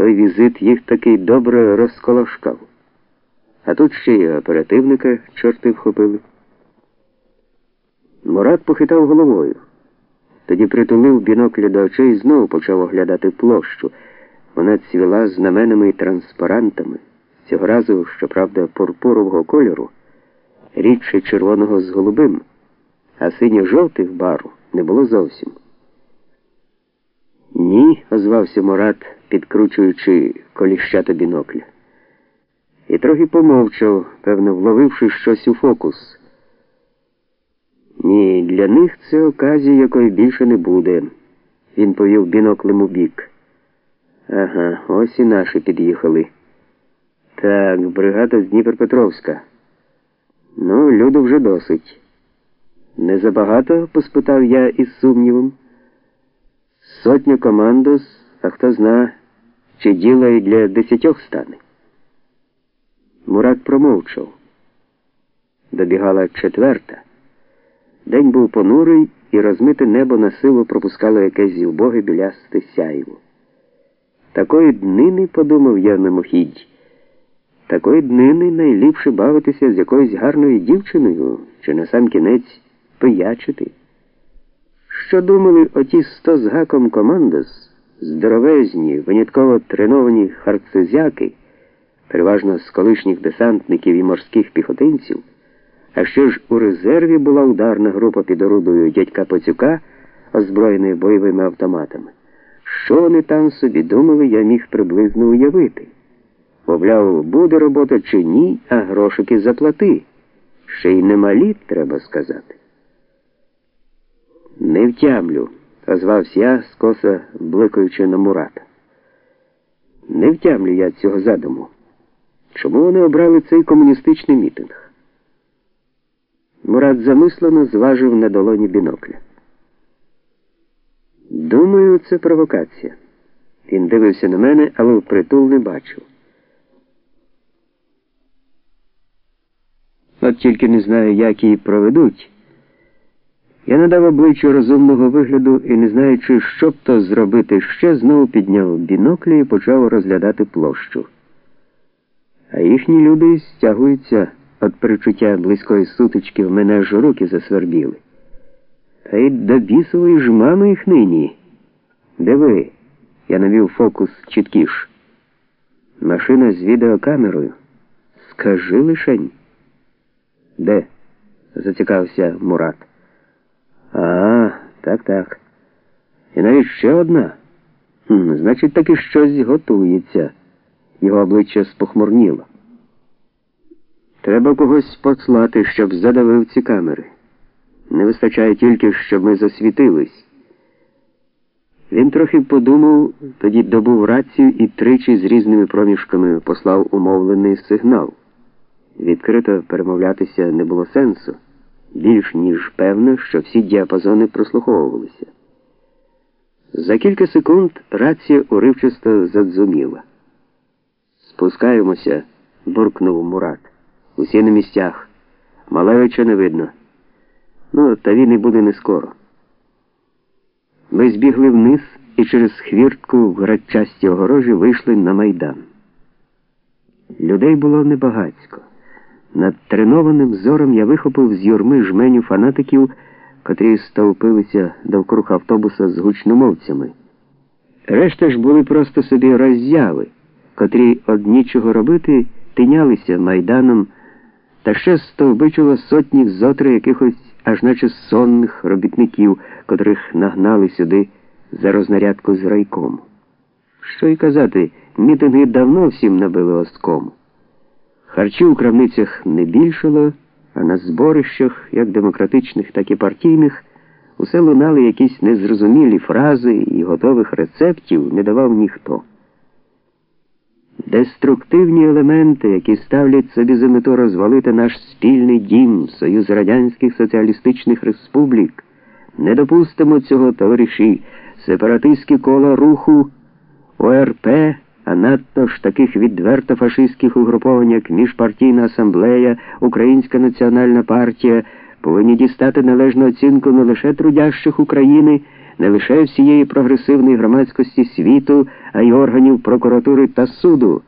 той візит їх таки добре розколошкав. А тут ще й оперативника чорти вхопили. Мурат похитав головою. Тоді притулив біноклі до очей і знову почав оглядати площу. Вона цвіла знаменами і транспарантами, цього разу, щоправда, пурпурового кольору, рідше червоного з голубим, а синьо-жовтих бару не було зовсім. Ні, озвався Мурат, підкручуючи коліщата бінокля. І трохи помовчав, певно, вловивши щось у фокус. Ні, для них це оказія, якої більше не буде. Він повів біноклем у бік. Ага, ось і наші під'їхали. Так, бригада з Дніпропетровська. Ну, люду вже досить. Не забагато? поспитав я із сумнівом. Сотню командос, а хто зна, чи діло і для десятьох стане. Мурат промовчав. Добігала четверта. День був понурий, і розмите небо на силу пропускало якесь зівбоге білясте сяйво. Такої днини, подумав я мимохідь, такої днини найліпше бавитися з якоюсь гарною дівчиною чи на сам кінець пиячити. Що думали оті сто з гаком командос, здоровезні, винятково треновані харцезяки, переважно з колишніх десантників і морських піхотинців? А ще ж у резерві була ударна група під орудою дядька Пацюка, озброєною бойовими автоматами. Що вони там собі думали, я міг приблизно уявити. Мовляв, буде робота чи ні, а грошики заплати. Ще й немалі, треба сказати. Не втямлю, озвався я, скоса бликаючи на Мурата. Не втямлю я цього задуму. Чому вони обрали цей комуністичний мітинг? Мурат замислено зважив на долоні бінокля. Думаю, це провокація. Він дивився на мене, але впритул не бачив. От тільки не знаю, як її проведуть. Я надав обличчю розумного вигляду і, не знаючи, що б то зробити ще, знову підняв біноклі і почав розглядати площу. А їхні люди стягуються. От перечуття близької сутички в мене аж руки засвербіли. Та й до бісової ж мами їх нині. Диви, я навів фокус чіткіш. Машина з відеокамерою. Скажи лишень. Де? зацікавився Мурат. Так, так. І навіть ще одна. Хм, Значить, таки щось готується. Його обличчя спохмурніло. Треба когось послати, щоб задавив ці камери. Не вистачає тільки, щоб ми засвітились. Він трохи подумав, тоді добув рацію і тричі з різними проміжками послав умовлений сигнал. Відкрито перемовлятися не було сенсу, більш ніж певно, що всі діапазони прослуховувалися. За кілька секунд рація уривчасто задзуміла. Спускаємося, буркнув Мурат. Усі на місцях. Малевича не видно. Ну, та він і буде не скоро. Ми збігли вниз і через хвіртку в градчасті огорожі вийшли на майдан. Людей було небагацько. Над тренованим зором я вихопив з юрми жменю фанатиків, котрі стовпилися довкруг автобуса з гучномовцями. Решта ж були просто собі роззяви, котрі од нічого робити тинялися майданом та ще стовбичило сотні зотри якихось аж наче сонних робітників, котрих нагнали сюди за рознарядку з райкому. Що й казати, мітинги давно всім набили оскому. Харчів у крамницях не більшало, а на зборищах, як демократичних, так і партійних, усе лунали якісь незрозумілі фрази і готових рецептів не давав ніхто. Деструктивні елементи, які ставлять собі за мету розвалити наш спільний дім, Союз Радянських Соціалістичних Республік, не допустимо цього, товариші, сепаратистські кола руху ОРП, а надто ж таких відверто фашистських угруповань, як Міжпартійна асамблея, Українська національна партія, повинні дістати належну оцінку не лише трудящих України. не лише всієї прогресивної громадськості світу, а й органів прокуратури та суду.